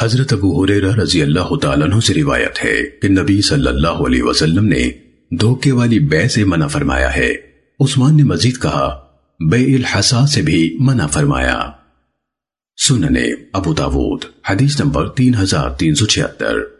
حضرت ابو حریرہ رضی اللہ تعالیٰ عنہ سے روایت ہے کہ نبی صلی اللہ علیہ وسلم نے دھوکے والی بے سے منع فرمایا ہے۔ عثمان نے مزید کہا، بے الحسا سے بھی منع فرمایا۔ سننے ابو داود، حدیث نمبر تین ہزار تین سو چھہتر۔